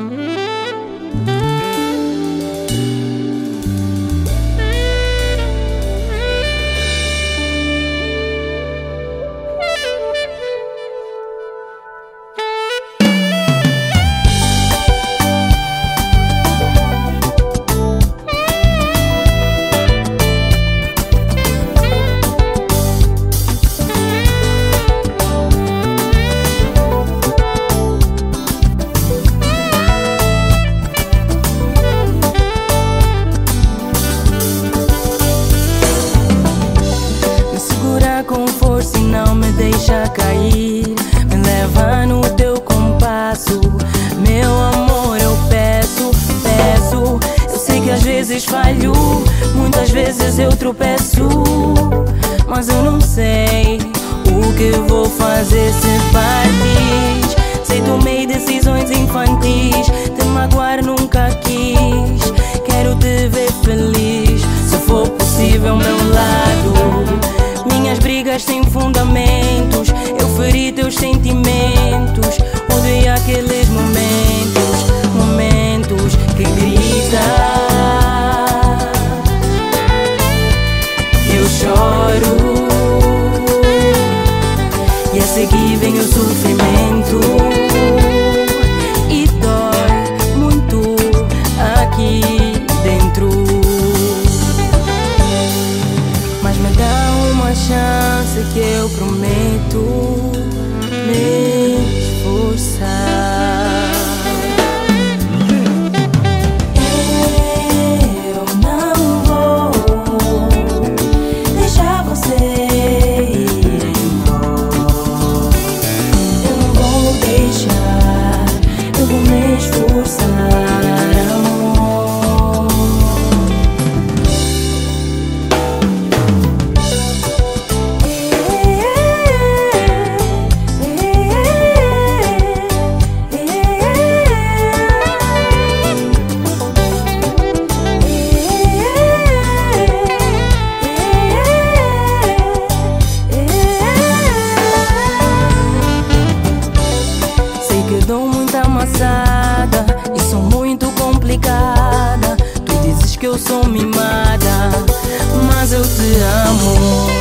Me cair. Me leva no teu compasso. Meu amor, eu peço, peço. Eu sei que às vezes falho, muitas vezes eu tropeço. Mas eu não sei o que vou fazer se partir. Sei tomei decisões infantis. Te magoar nunca Eu feri teus sentimentos. Odeio aqueles momentos, momentos que grita. Eu choro. E a seguir vem o sofrimento. Que eu prometo. Me sou mimada, mas eu te amo.